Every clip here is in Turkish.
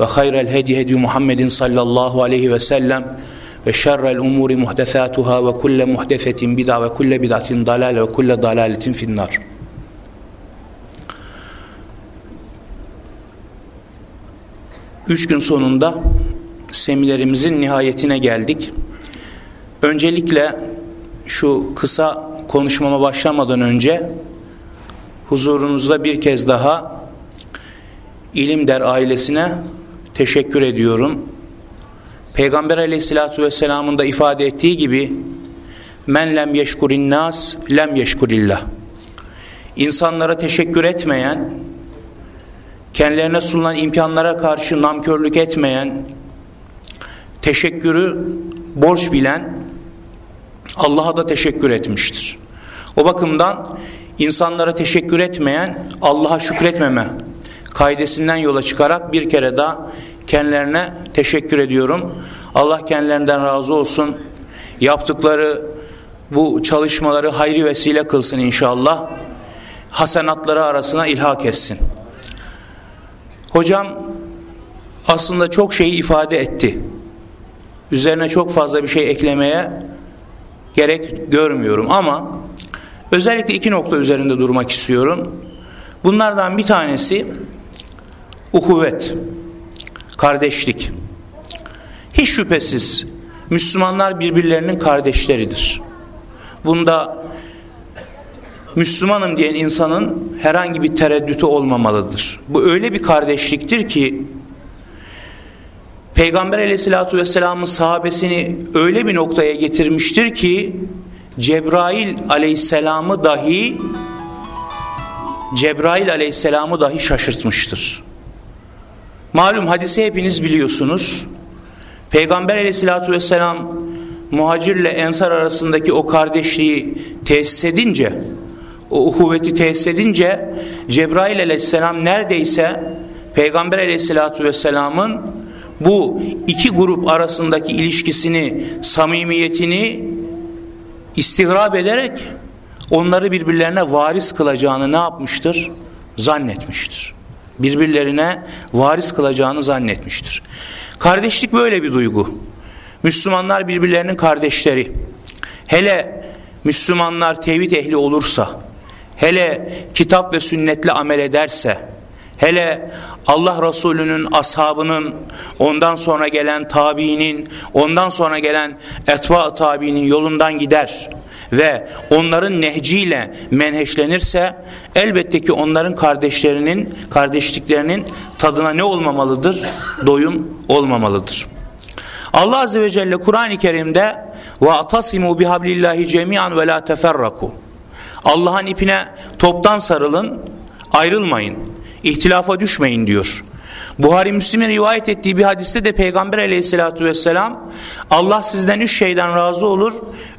ve hayrel hedi hedi Muhammedin sallallahu aleyhi ve sellem ve şerrel umuri muhdesatuhâ ve kulle muhdefetin bid'a ve kulle bid'atin dalale ve kulle dalaletin finnar. Üç gün sonunda seminerimizin nihayetine geldik. Öncelikle şu kısa konuşmama başlamadan önce huzurunuzda bir kez daha İlimder ailesine teşekkür ediyorum. Peygamber aleyhissalatü vesselamın da ifade ettiği gibi men lem yeşkurin nas lem yeşkurillah İnsanlara teşekkür etmeyen kendilerine sunulan imkanlara karşı namkörlük etmeyen teşekkürü borç bilen Allah'a da teşekkür etmiştir. O bakımdan insanlara teşekkür etmeyen Allah'a şükretmeme kaidesinden yola çıkarak bir kere daha kendilerine teşekkür ediyorum. Allah kendilerinden razı olsun. Yaptıkları bu çalışmaları hayri vesile kılsın inşallah. Hasenatları arasına ilhak etsin. Hocam aslında çok şeyi ifade etti. Üzerine çok fazla bir şey eklemeye gerek görmüyorum ama özellikle iki nokta üzerinde durmak istiyorum. Bunlardan bir tanesi uhuvvet, kardeşlik. Hiç şüphesiz Müslümanlar birbirlerinin kardeşleridir. Bunda Müslümanım diyen insanın herhangi bir tereddütü olmamalıdır. Bu öyle bir kardeşliktir ki Peygamber aleyhissalatü vesselamın sahabesini öyle bir noktaya getirmiştir ki Cebrail aleyhisselamı dahi Cebrail aleyhisselamı dahi şaşırtmıştır. Malum hadisi hepiniz biliyorsunuz. Peygamber aleyhissalatü vesselam muhacirle ensar arasındaki o kardeşliği tesis edince, o uhuvveti tesis edince Cebrail aleyhisselam neredeyse Peygamber aleyhissalatü vesselamın bu iki grup arasındaki ilişkisini, samimiyetini istigrab ederek onları birbirlerine varis kılacağını ne yapmıştır? Zannetmiştir. Birbirlerine varis kılacağını zannetmiştir. Kardeşlik böyle bir duygu. Müslümanlar birbirlerinin kardeşleri. Hele Müslümanlar tevhid ehli olursa, hele kitap ve sünnetle amel ederse, hele Allah Resulü'nün ashabının, ondan sonra gelen tabiinin, ondan sonra gelen etba tabiinin yolundan gider ve onların nehciyle menheşlenirse elbette ki onların kardeşlerinin kardeşliklerinin tadına ne olmamalıdır? Doyum olmamalıdır. Allah Azze ve Celle Kur'an-ı Kerim'de وَاَتَصِمُوا بِحَبْلِ اللّٰهِ جَمِيعًا وَلَا تَفَرَّقُوا Allah'ın ipine toptan sarılın, ayrılmayın, ihtilafa düşmeyin diyor. Buhari Müslim'in rivayet ettiği bir hadiste de Peygamber aleyhissalatü vesselam Allah sizden üç şeyden razı olur,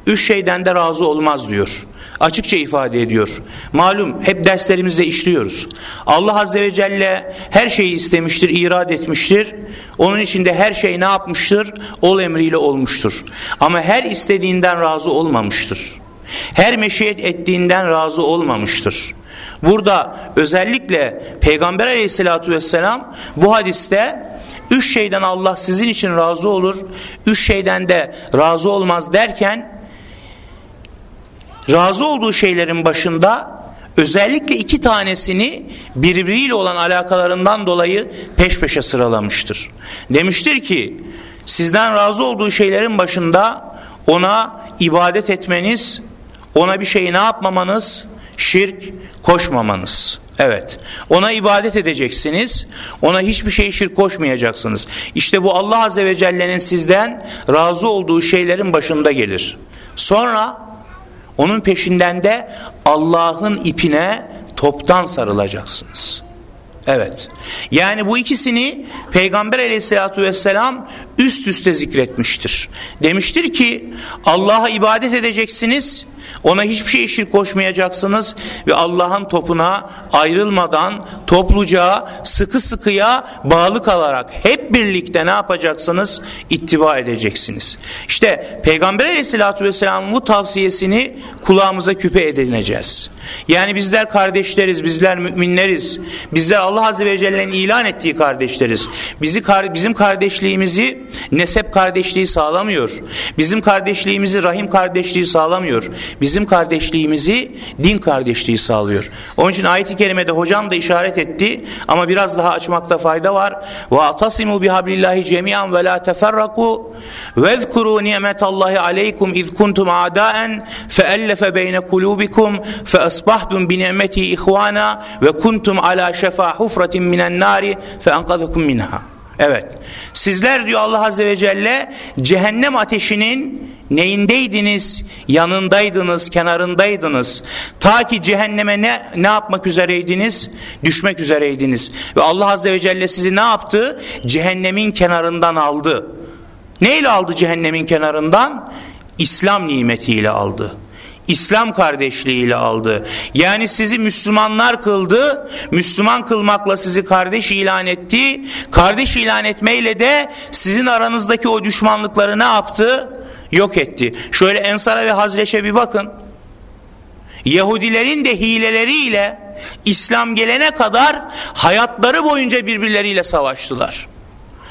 üç şeyden de razı olmaz diyor. Açıkça ifade ediyor. Malum hep derslerimizde işliyoruz. Allah Azze ve Celle her şeyi istemiştir, irad etmiştir. Onun içinde her şey ne yapmıştır? Ol emriyle olmuştur. Ama her istediğinden razı olmamıştır. Her meşiyet ettiğinden razı olmamıştır. Burada özellikle Peygamber aleyhissalatü vesselam bu hadiste üç şeyden Allah sizin için razı olur, üç şeyden de razı olmaz derken razı olduğu şeylerin başında özellikle iki tanesini birbiriyle olan alakalarından dolayı peş peşe sıralamıştır. Demiştir ki sizden razı olduğu şeylerin başında ona ibadet etmeniz, ona bir şeyi ne yapmamanız? Şirk koşmamanız. Evet. Ona ibadet edeceksiniz. Ona hiçbir şey şirk koşmayacaksınız. İşte bu Allah Azze ve Celle'nin sizden razı olduğu şeylerin başında gelir. Sonra onun peşinden de Allah'ın ipine toptan sarılacaksınız. Evet. Yani bu ikisini Peygamber aleyhissalatü vesselam üst üste zikretmiştir. Demiştir ki Allah'a ibadet edeceksiniz ona hiçbir şey şirk koşmayacaksınız ve Allah'ın topuna ayrılmadan topluca sıkı sıkıya bağlı kalarak hep birlikte ne yapacaksınız? İttiba edeceksiniz. İşte Peygamber aleyhissalatü vesselamın bu tavsiyesini kulağımıza küpe edineceğiz. Yani bizler kardeşleriz, bizler müminleriz. Bizler Allah Azze ve Celle'nin ilan ettiği kardeşleriz. Bizi bizim kardeşliğimizi nesep kardeşliği sağlamıyor. Bizim kardeşliğimizi rahim kardeşliği sağlamıyor bizim kardeşliğimizi din kardeşliği sağlıyor. Onun için ayet-i kerimede hocam da işaret etti ama biraz daha açmakta fayda var. Ve atasimu bihablillahi cemiyan ve la teferraku ve zkuru nimetallahi aleykum iz kuntum adaen feellefe beyne kulubikum fe asbahtum bi nimeti ihvana ve kuntum ala şefa hufratin minen nari fe enkazukum minha. Evet. Sizler diyor Allah Azze ve Celle cehennem ateşinin neyindeydiniz? Yanındaydınız, kenarındaydınız. Ta ki cehenneme ne, ne yapmak üzereydiniz? Düşmek üzereydiniz. Ve Allah Azze ve Celle sizi ne yaptı? Cehennemin kenarından aldı. Neyle aldı cehennemin kenarından? İslam nimetiyle aldı. İslam kardeşliğiyle aldı. Yani sizi Müslümanlar kıldı. Müslüman kılmakla sizi kardeş ilan etti. Kardeş ilan etmeyle de sizin aranızdaki o düşmanlıkları ne yaptı? Yok etti. Şöyle Ensar'a ve Hazreç'e bir bakın. Yahudilerin de hileleriyle İslam gelene kadar hayatları boyunca birbirleriyle savaştılar.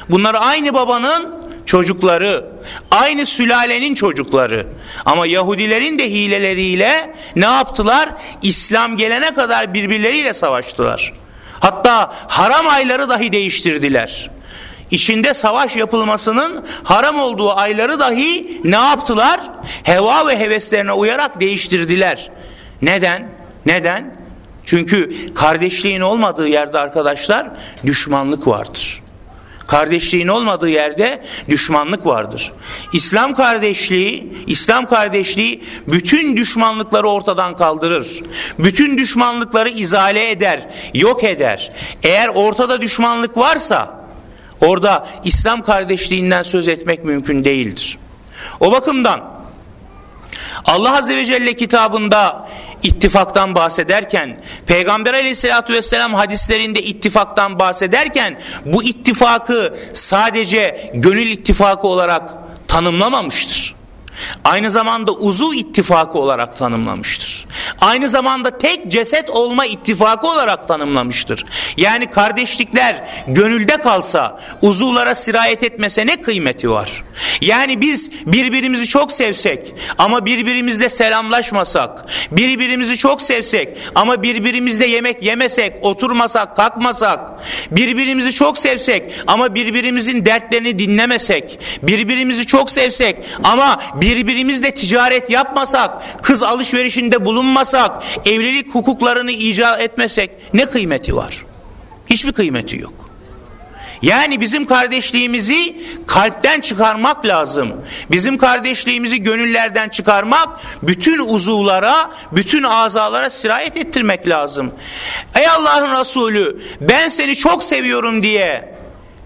Bunlar aynı babanın çocukları, aynı sülalenin çocukları. Ama Yahudilerin de hileleriyle ne yaptılar? İslam gelene kadar birbirleriyle savaştılar. Hatta haram ayları dahi değiştirdiler. İçinde savaş yapılmasının haram olduğu ayları dahi ne yaptılar? Heva ve heveslerine uyarak değiştirdiler. Neden? Neden? Çünkü kardeşliğin olmadığı yerde arkadaşlar düşmanlık vardır. Kardeşliğin olmadığı yerde düşmanlık vardır. İslam kardeşliği, İslam kardeşliği bütün düşmanlıkları ortadan kaldırır. Bütün düşmanlıkları izale eder, yok eder. Eğer ortada düşmanlık varsa orada İslam kardeşliğinden söz etmek mümkün değildir. O bakımdan Allah Azze ve Celle kitabında ittifaktan bahsederken Peygamber aleyhissalatü vesselam hadislerinde ittifaktan bahsederken bu ittifakı sadece gönül ittifakı olarak tanımlamamıştır. Aynı zamanda uzuv ittifakı olarak tanımlamıştır. Aynı zamanda tek ceset olma ittifakı olarak tanımlamıştır. Yani kardeşlikler gönülde kalsa, uzuvlara sirayet etmese ne kıymeti var? Yani biz birbirimizi çok sevsek ama birbirimizle selamlaşmasak, birbirimizi çok sevsek ama birbirimizle yemek yemesek, oturmasak, kalkmasak, birbirimizi çok sevsek ama birbirimizin dertlerini dinlemesek, birbirimizi çok sevsek ama birbirimizle ticaret yapmasak, kız alışverişinde bulunmasak, evlilik hukuklarını icat etmesek ne kıymeti var? Hiçbir kıymeti yok. Yani bizim kardeşliğimizi kalpten çıkarmak lazım. Bizim kardeşliğimizi gönüllerden çıkarmak, bütün uzuvlara, bütün azalara sirayet ettirmek lazım. Ey Allah'ın Resulü ben seni çok seviyorum diye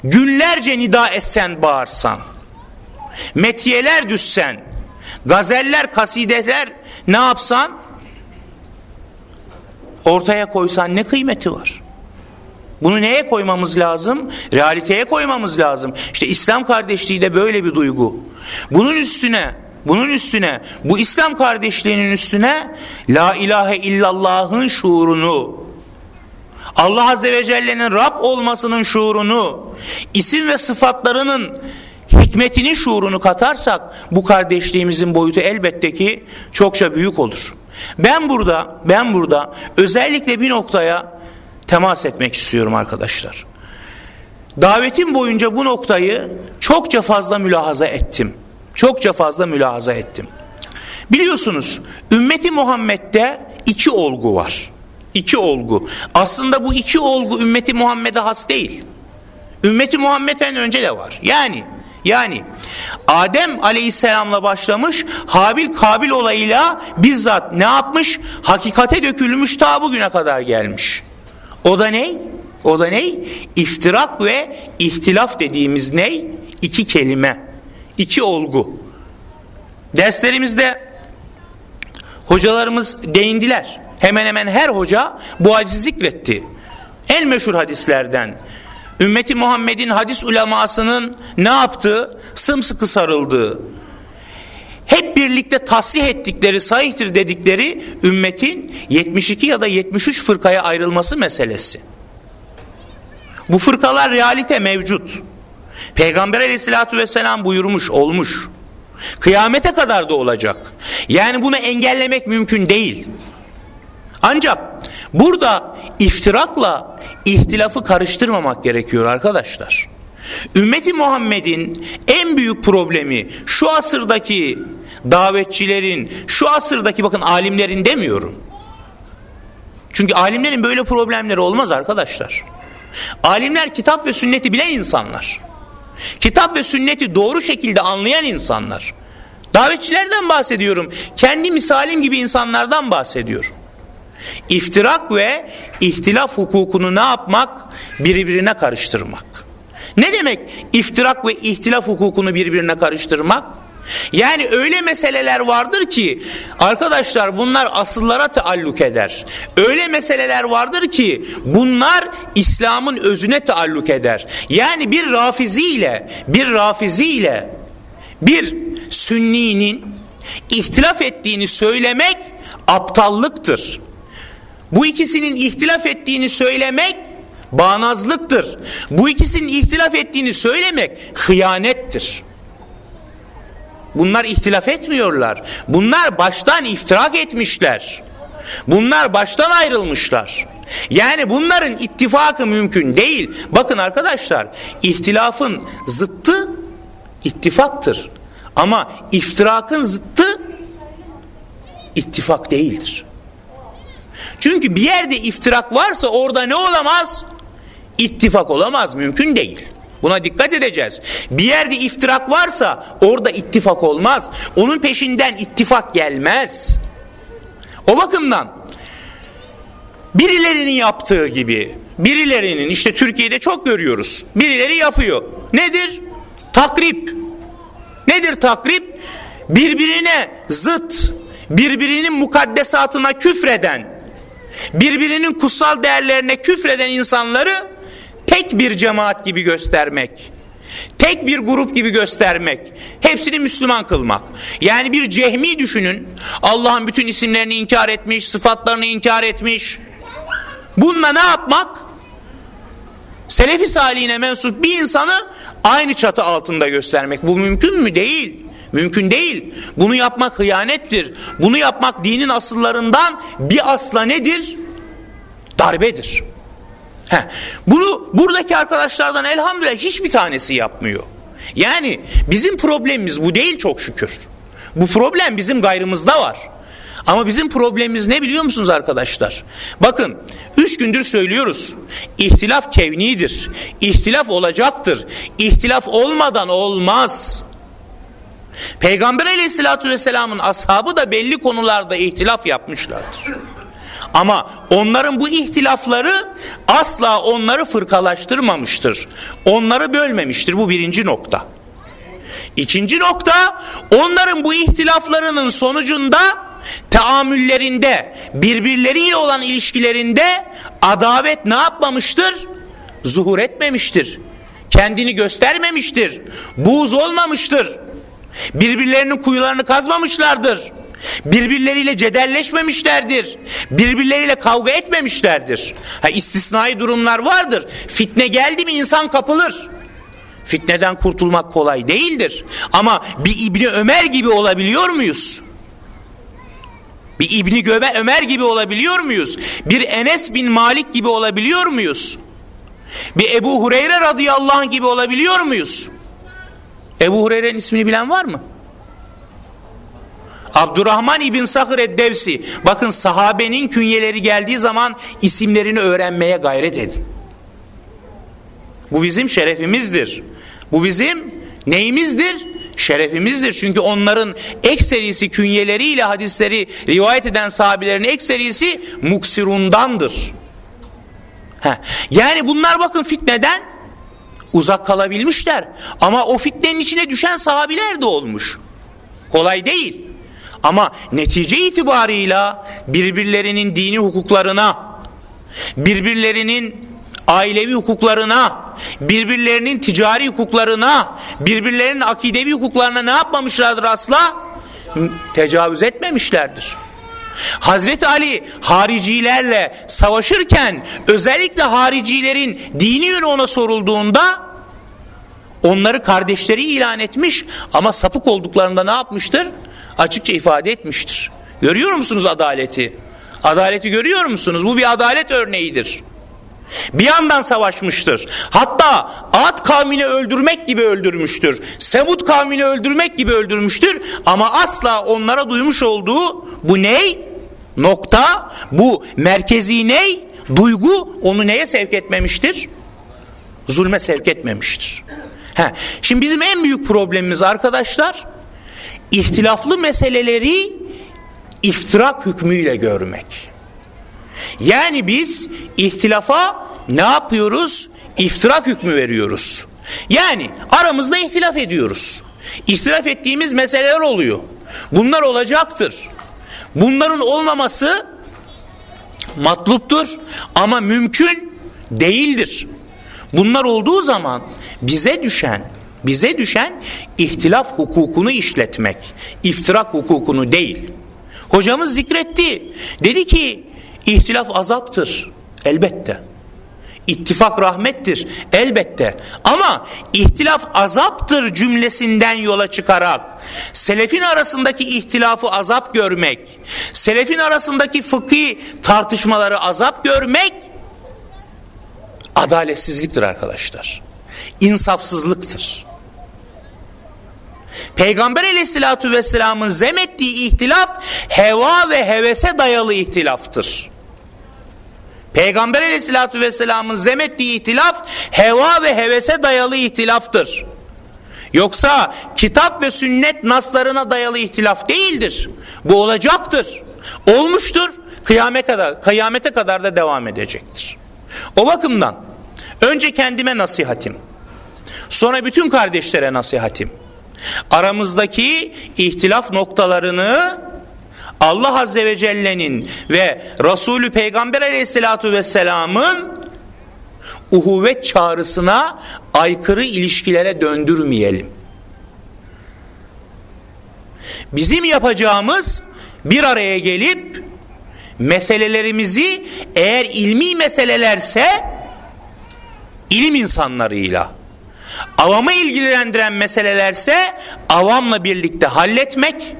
günlerce nida etsen bağırsan, metiyeler düşsen, gazeller, kasideler ne yapsan ortaya koysan ne kıymeti var? Bunu neye koymamız lazım? Realiteye koymamız lazım. İşte İslam kardeşliği de böyle bir duygu. Bunun üstüne bunun üstüne bu İslam kardeşliğinin üstüne la ilahe illallah'ın şuurunu Allah Azze ve Celle'nin Rab olmasının şuurunu isim ve sıfatlarının hikmetinin şuurunu katarsak bu kardeşliğimizin boyutu elbette ki çokça büyük olur. Ben burada ben burada özellikle bir noktaya temas etmek istiyorum arkadaşlar. Davetim boyunca bu noktayı çokça fazla mülahaza ettim. çokça fazla mülahaza ettim. Biliyorsunuz ümmeti Muhammed'de iki olgu var. İki olgu. Aslında bu iki olgu ümmeti Muhammed'e has değil. Ümmeti Muhammed'den önce de var. Yani yani Adem aleyhisselamla başlamış Habil Kabil olayıyla bizzat ne yapmış? Hakikate dökülmüş ta bugüne kadar gelmiş. O da ne? O da ne? İftirak ve ihtilaf dediğimiz ne? İki kelime. iki olgu. Derslerimizde hocalarımız değindiler. Hemen hemen her hoca bu hadisi zikretti. En meşhur hadislerden ümmeti Muhammed'in hadis ulemasının ne yaptığı sımsıkı sarıldığı hep birlikte tasih ettikleri sahihtir dedikleri ümmetin 72 ya da 73 fırkaya ayrılması meselesi. Bu fırkalar realite mevcut. Peygamber aleyhissalatü vesselam buyurmuş olmuş. Kıyamete kadar da olacak. Yani bunu engellemek mümkün değil. Ancak burada iftirakla ihtilafı karıştırmamak gerekiyor arkadaşlar. Ümmeti Muhammed'in en büyük problemi şu asırdaki davetçilerin, şu asırdaki bakın alimlerin demiyorum. Çünkü alimlerin böyle problemleri olmaz arkadaşlar. Alimler kitap ve sünneti bilen insanlar. Kitap ve sünneti doğru şekilde anlayan insanlar. Davetçilerden bahsediyorum. Kendi misalim gibi insanlardan bahsediyorum. İftirak ve ihtilaf hukukunu ne yapmak? Birbirine karıştırmak. Ne demek iftirak ve ihtilaf hukukunu birbirine karıştırmak? Yani öyle meseleler vardır ki arkadaşlar bunlar asıllara taalluk eder. Öyle meseleler vardır ki bunlar İslam'ın özüne taalluk eder. Yani bir rafizi ile bir rafizi ile bir sünninin ihtilaf ettiğini söylemek aptallıktır. Bu ikisinin ihtilaf ettiğini söylemek bağnazlıktır. Bu ikisinin ihtilaf ettiğini söylemek hıyanettir. Bunlar ihtilaf etmiyorlar. Bunlar baştan iftirak etmişler. Bunlar baştan ayrılmışlar. Yani bunların ittifakı mümkün değil. Bakın arkadaşlar ihtilafın zıttı ittifaktır. Ama iftirakın zıttı ittifak değildir. Çünkü bir yerde iftirak varsa orada ne olamaz? İttifak olamaz, mümkün değil. Buna dikkat edeceğiz. Bir yerde iftirak varsa orada ittifak olmaz. Onun peşinden ittifak gelmez. O bakımdan birilerinin yaptığı gibi birilerinin işte Türkiye'de çok görüyoruz. Birileri yapıyor. Nedir? Takrip. Nedir takrip? Birbirine zıt, birbirinin mukaddesatına küfreden, birbirinin kutsal değerlerine küfreden insanları tek bir cemaat gibi göstermek, tek bir grup gibi göstermek, hepsini Müslüman kılmak. Yani bir cehmi düşünün, Allah'ın bütün isimlerini inkar etmiş, sıfatlarını inkar etmiş. Bununla ne yapmak? Selefi salihine mensup bir insanı aynı çatı altında göstermek. Bu mümkün mü? Değil. Mümkün değil. Bunu yapmak hıyanettir. Bunu yapmak dinin asıllarından bir asla nedir? Darbedir. Heh, bunu buradaki arkadaşlardan elhamdülillah hiçbir tanesi yapmıyor. Yani bizim problemimiz bu değil çok şükür. Bu problem bizim gayrımızda var. Ama bizim problemimiz ne biliyor musunuz arkadaşlar? Bakın üç gündür söylüyoruz. İhtilaf kevnidir. İhtilaf olacaktır. İhtilaf olmadan olmaz. Peygamber aleyhissalatü vesselamın ashabı da belli konularda ihtilaf yapmışlardır. Ama onların bu ihtilafları asla onları fırkalaştırmamıştır. Onları bölmemiştir. Bu birinci nokta. İkinci nokta onların bu ihtilaflarının sonucunda teamüllerinde birbirleriyle olan ilişkilerinde adavet ne yapmamıştır? Zuhur etmemiştir. Kendini göstermemiştir. Buğz olmamıştır. Birbirlerinin kuyularını kazmamışlardır. Birbirleriyle cedelleşmemişlerdir. Birbirleriyle kavga etmemişlerdir. Ha, istisnai durumlar vardır. Fitne geldi mi insan kapılır. Fitneden kurtulmak kolay değildir. Ama bir İbni Ömer gibi olabiliyor muyuz? Bir İbni Göbe Ömer gibi olabiliyor muyuz? Bir Enes bin Malik gibi olabiliyor muyuz? Bir Ebu Hureyre radıyallahu anh gibi olabiliyor muyuz? Ebu Hureyre'nin ismini bilen var mı? Abdurrahman İbn Sakır Eddevsi. Bakın sahabenin künyeleri geldiği zaman isimlerini öğrenmeye gayret edin. Bu bizim şerefimizdir. Bu bizim neyimizdir? Şerefimizdir. Çünkü onların ekserisi künyeleriyle hadisleri rivayet eden sahabelerin ekserisi muksirundandır. Heh. Yani bunlar bakın fitneden uzak kalabilmişler. Ama o fitnenin içine düşen sahabiler de olmuş. Kolay değil. Ama netice itibarıyla birbirlerinin dini hukuklarına, birbirlerinin ailevi hukuklarına, birbirlerinin ticari hukuklarına, birbirlerinin akidevi hukuklarına ne yapmamışlardır asla? Tecavüz etmemişlerdir. Hazreti Ali haricilerle savaşırken özellikle haricilerin dini yönü ona sorulduğunda onları kardeşleri ilan etmiş ama sapık olduklarında ne yapmıştır? Açıkça ifade etmiştir. Görüyor musunuz adaleti? Adaleti görüyor musunuz? Bu bir adalet örneğidir. Bir yandan savaşmıştır. Hatta Ad kavmini öldürmek gibi öldürmüştür. Semud kavmini öldürmek gibi öldürmüştür. Ama asla onlara duymuş olduğu bu ney? Nokta, bu merkezi ney? Duygu onu neye sevk etmemiştir? Zulme sevk etmemiştir. He, şimdi bizim en büyük problemimiz arkadaşlar ihtilaflı meseleleri iftirak hükmüyle görmek. Yani biz ihtilafa ne yapıyoruz? İftirak hükmü veriyoruz. Yani aramızda ihtilaf ediyoruz. İhtilaf ettiğimiz meseleler oluyor. Bunlar olacaktır. Bunların olmaması matluptur ama mümkün değildir. Bunlar olduğu zaman bize düşen bize düşen ihtilaf hukukunu işletmek, iftirak hukukunu değil. Hocamız zikretti. Dedi ki ihtilaf azaptır. Elbette. İttifak rahmettir. Elbette. Ama ihtilaf azaptır cümlesinden yola çıkarak selefin arasındaki ihtilafı azap görmek, selefin arasındaki fıkhi tartışmaları azap görmek adaletsizliktir arkadaşlar. İnsafsızlıktır. Peygamber aleyhissalatü vesselamın zemettiği ihtilaf heva ve hevese dayalı ihtilaftır. Peygamber aleyhissalatü vesselamın zemettiği ihtilaf heva ve hevese dayalı ihtilaftır. Yoksa kitap ve sünnet naslarına dayalı ihtilaf değildir. Bu olacaktır. Olmuştur. Kıyamete kadar, kıyamete kadar da devam edecektir. O bakımdan önce kendime nasihatim. Sonra bütün kardeşlere nasihatim aramızdaki ihtilaf noktalarını Allah Azze ve Celle'nin ve Resulü Peygamber Aleyhisselatü Vesselam'ın uhuvvet çağrısına aykırı ilişkilere döndürmeyelim. Bizim yapacağımız bir araya gelip meselelerimizi eğer ilmi meselelerse ilim insanlarıyla avamı ilgilendiren meselelerse avamla birlikte halletmek,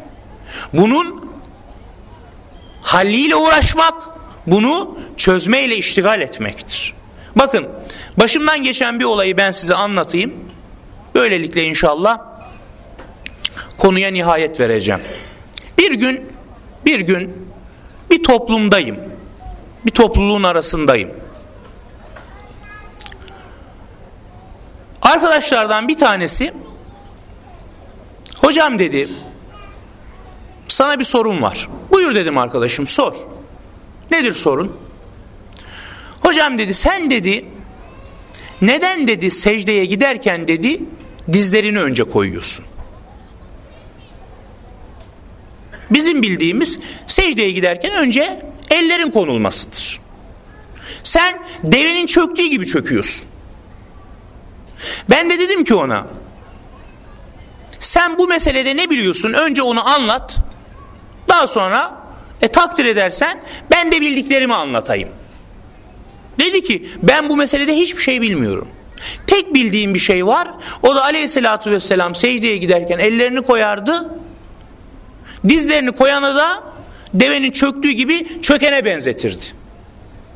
bunun halliyle uğraşmak, bunu çözmeyle iştigal etmektir. Bakın başımdan geçen bir olayı ben size anlatayım. Böylelikle inşallah konuya nihayet vereceğim. Bir gün bir gün bir toplumdayım. Bir topluluğun arasındayım. Arkadaşlardan bir tanesi hocam dedi sana bir sorun var. Buyur dedim arkadaşım sor. Nedir sorun? Hocam dedi sen dedi neden dedi secdeye giderken dedi dizlerini önce koyuyorsun. Bizim bildiğimiz secdeye giderken önce ellerin konulmasıdır. Sen devenin çöktüğü gibi çöküyorsun. Ben de dedim ki ona sen bu meselede ne biliyorsun önce onu anlat daha sonra e, takdir edersen ben de bildiklerimi anlatayım. Dedi ki ben bu meselede hiçbir şey bilmiyorum. Tek bildiğim bir şey var o da aleyhissalatü vesselam secdeye giderken ellerini koyardı dizlerini koyanı da devenin çöktüğü gibi çökene benzetirdi.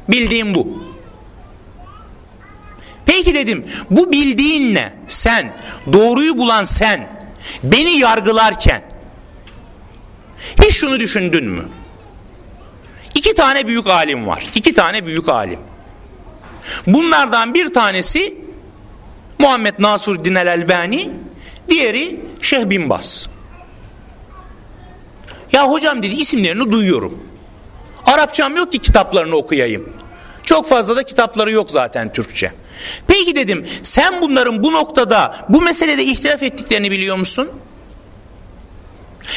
Bildiğim bu. Peki dedim bu bildiğinle sen doğruyu bulan sen beni yargılarken Hiç şunu düşündün mü? İki tane büyük alim var. İki tane büyük alim. Bunlardan bir tanesi Muhammed Nasuruddin el-Elbani, diğeri Şeyh Bin. Ya hocam dedi isimlerini duyuyorum. Arapçam yok ki kitaplarını okuyayım. Çok fazla da kitapları yok zaten Türkçe. Peki dedim sen bunların bu noktada bu meselede ihtilaf ettiklerini biliyor musun?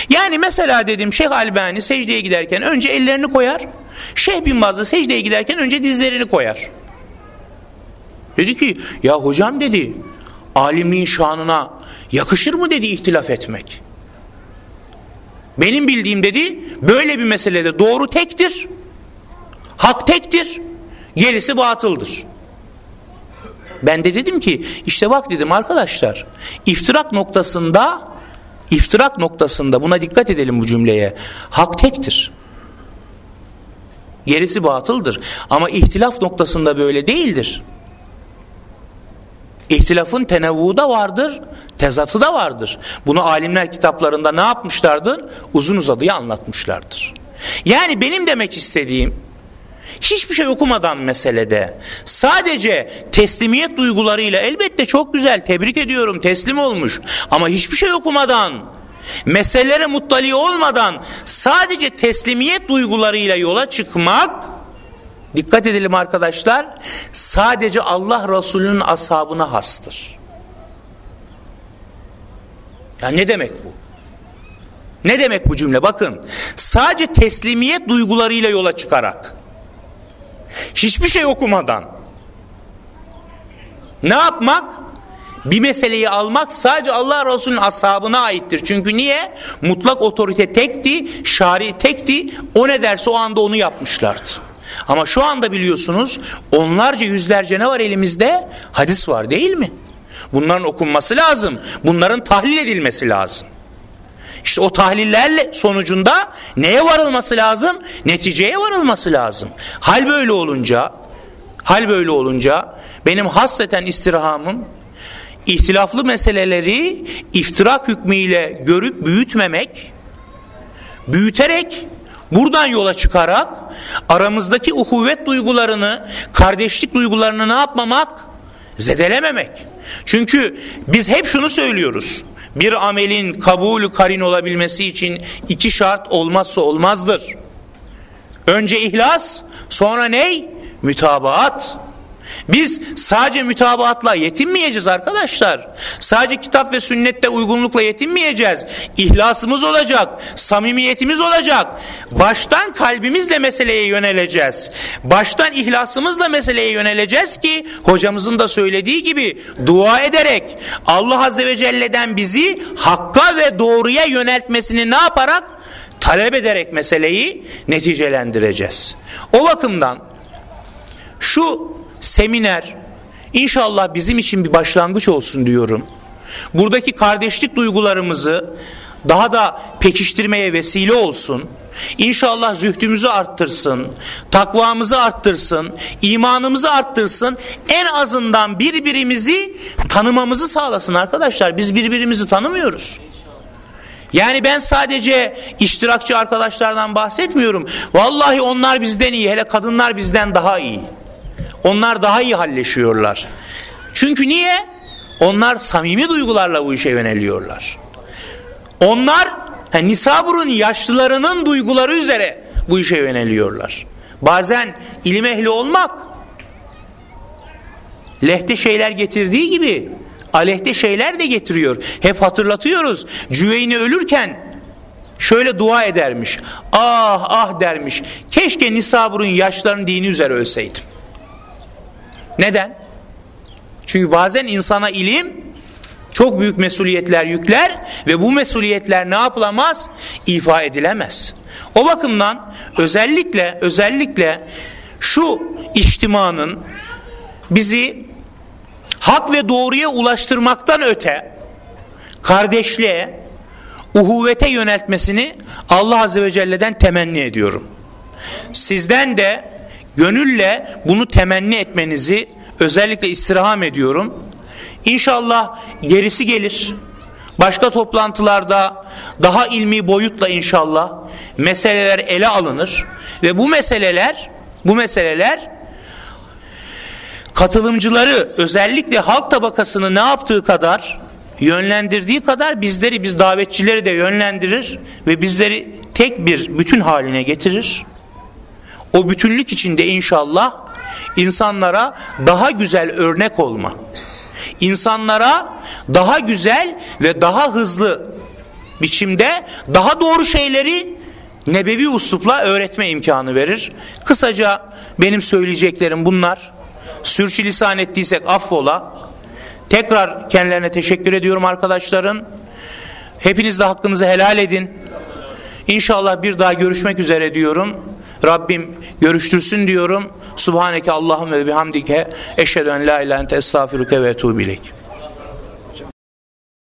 Yani mesela dedim Şeyh Albani secdeye giderken önce ellerini koyar. Şeyh Bin Baz secdeye giderken önce dizlerini koyar. Dedi ki ya hocam dedi alimliğin şanına yakışır mı dedi ihtilaf etmek. Benim bildiğim dedi böyle bir meselede doğru tektir. Hak tektir. Gerisi batıldır. Ben de dedim ki işte bak dedim arkadaşlar iftirak noktasında iftirak noktasında buna dikkat edelim bu cümleye. Hak tektir. Gerisi batıldır. Ama ihtilaf noktasında böyle değildir. İhtilafın tenevvuğu da vardır, tezatı da vardır. Bunu alimler kitaplarında ne yapmışlardır? Uzun uzadıya anlatmışlardır. Yani benim demek istediğim hiçbir şey okumadan meselede sadece teslimiyet duygularıyla elbette çok güzel tebrik ediyorum teslim olmuş ama hiçbir şey okumadan meselelere muttali olmadan sadece teslimiyet duygularıyla yola çıkmak dikkat edelim arkadaşlar sadece Allah Resulü'nün ashabına hastır. Ya ne demek bu? Ne demek bu cümle? Bakın sadece teslimiyet duygularıyla yola çıkarak hiçbir şey okumadan ne yapmak? Bir meseleyi almak sadece Allah Resulü'nün ashabına aittir. Çünkü niye? Mutlak otorite tekti, şari tekti. O ne derse o anda onu yapmışlardı. Ama şu anda biliyorsunuz onlarca yüzlerce ne var elimizde? Hadis var değil mi? Bunların okunması lazım. Bunların tahlil edilmesi lazım. İşte o tahlillerle sonucunda neye varılması lazım? Neticeye varılması lazım. Hal böyle olunca, hal böyle olunca benim hasreten istirahamım ihtilaflı meseleleri iftirak hükmüyle görüp büyütmemek, büyüterek buradan yola çıkarak aramızdaki uhuvvet duygularını, kardeşlik duygularını ne yapmamak? Zedelememek. Çünkü biz hep şunu söylüyoruz. Bir amelin kabul karin olabilmesi için iki şart olmazsa olmazdır. Önce ihlas, sonra ney? Mütabaat. Biz sadece mütabaatla yetinmeyeceğiz arkadaşlar. Sadece kitap ve sünnette uygunlukla yetinmeyeceğiz. İhlasımız olacak, samimiyetimiz olacak. Baştan kalbimizle meseleye yöneleceğiz. Baştan ihlasımızla meseleye yöneleceğiz ki hocamızın da söylediği gibi dua ederek Allah Azze ve Celle'den bizi hakka ve doğruya yöneltmesini ne yaparak? Talep ederek meseleyi neticelendireceğiz. O bakımdan şu seminer inşallah bizim için bir başlangıç olsun diyorum. Buradaki kardeşlik duygularımızı daha da pekiştirmeye vesile olsun. İnşallah zühdümüzü arttırsın, takvamızı arttırsın, imanımızı arttırsın. En azından birbirimizi tanımamızı sağlasın arkadaşlar. Biz birbirimizi tanımıyoruz. Yani ben sadece iştirakçı arkadaşlardan bahsetmiyorum. Vallahi onlar bizden iyi, hele kadınlar bizden daha iyi. Onlar daha iyi halleşiyorlar. Çünkü niye? Onlar samimi duygularla bu işe yöneliyorlar. Onlar yani Nisabur'un yaşlılarının duyguları üzere bu işe yöneliyorlar. Bazen ilim ehli olmak lehte şeyler getirdiği gibi aleyhte şeyler de getiriyor. Hep hatırlatıyoruz. Cüveyni ölürken şöyle dua edermiş. Ah ah dermiş. Keşke Nisabur'un yaşlarının dini üzere ölseydim. Neden? Çünkü bazen insana ilim çok büyük mesuliyetler yükler ve bu mesuliyetler ne yapılamaz? İfa edilemez. O bakımdan özellikle özellikle şu içtimanın bizi hak ve doğruya ulaştırmaktan öte kardeşliğe, uhuvvete yöneltmesini Allah Azze ve Celle'den temenni ediyorum. Sizden de gönülle bunu temenni etmenizi özellikle istirham ediyorum. İnşallah gerisi gelir. Başka toplantılarda daha ilmi boyutla inşallah meseleler ele alınır ve bu meseleler bu meseleler katılımcıları özellikle halk tabakasını ne yaptığı kadar yönlendirdiği kadar bizleri biz davetçileri de yönlendirir ve bizleri tek bir bütün haline getirir. O bütünlük içinde inşallah insanlara daha güzel örnek olma, insanlara daha güzel ve daha hızlı biçimde daha doğru şeyleri nebevi uslupla öğretme imkanı verir. Kısaca benim söyleyeceklerim bunlar. Sürçülisan ettiysek affola. Tekrar kendilerine teşekkür ediyorum arkadaşların. Hepiniz de hakkınızı helal edin. İnşallah bir daha görüşmek üzere diyorum. Rabbim görüştürsün diyorum. Subhaneke Allahümme ve bihamdike eşhedü en la ilahe ente estağfiruke ve etubu ileyk.